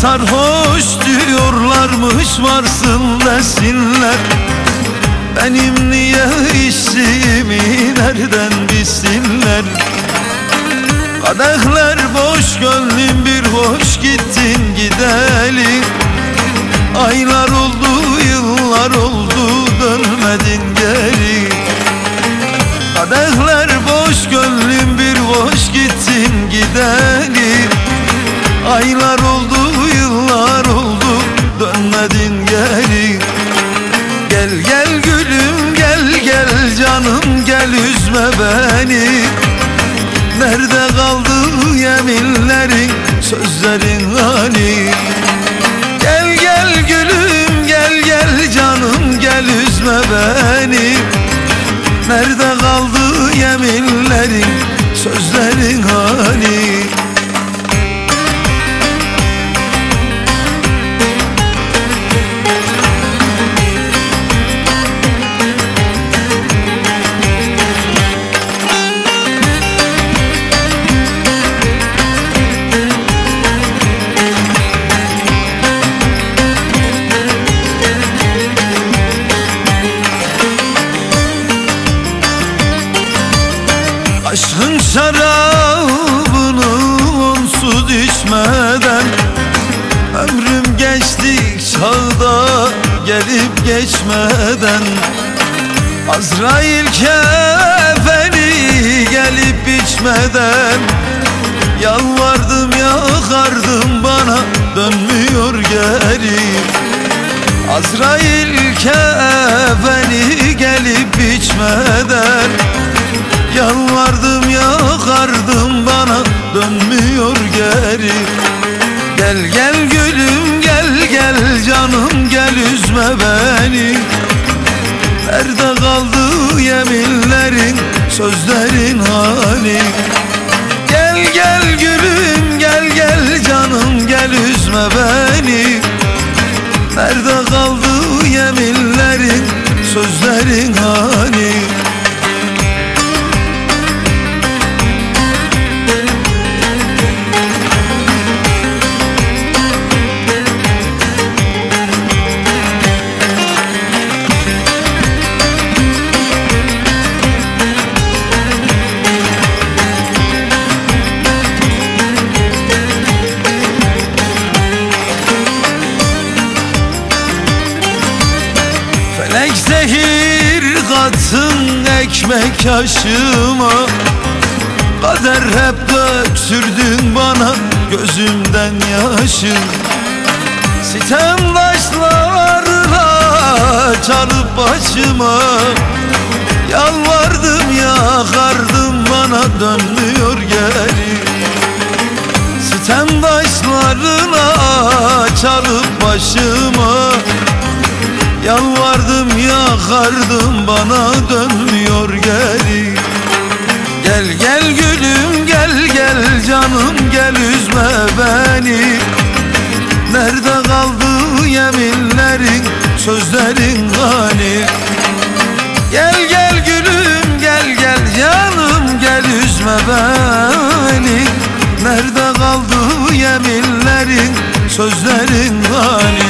sarhoş diyorlarmış varsın desinler. Benim niye içtiğimi nereden bilsinler? Kadehler boş gönlüm bir hoş gittin gidelim. Aylar oldu yıllar oldu dönmedin geri. Kadehler boş gönlüm üzme beni. Nerede kaldı yeminlerin sözlerin hani? Gel gel gülüm gel gel canım gel üzme beni. Nerede kaldı yeminlerin sözlerin hani şarabını onsuz içmeden Ömrüm geçti çağda gelip geçmeden Azrail kefeni gelip biçmeden Yalvardım yakardım bana dönmüyor geri. Azrail kefeni gelip biçmeden Gel gülüm gel gel canım gel üzme beni. Nerede kaldı yeminlerin sözlerin hani katın ekmek aşıma Kader hep döksürdün bana gözümden yaşı Sitem taşlarına çalıp başıma. Yalvardım yakardım bana dönmüyor geri. Sitem taşlarına çalıp başıma Yalvardım yakardım bana dönmüyor geri Gel gel gülüm gel gel canım gel üzme beni. Nerede kaldı yeminlerin sözlerin hani Gel gel gülüm gel gel canım gel üzme beni. Nerede kaldı yeminlerin sözlerin hani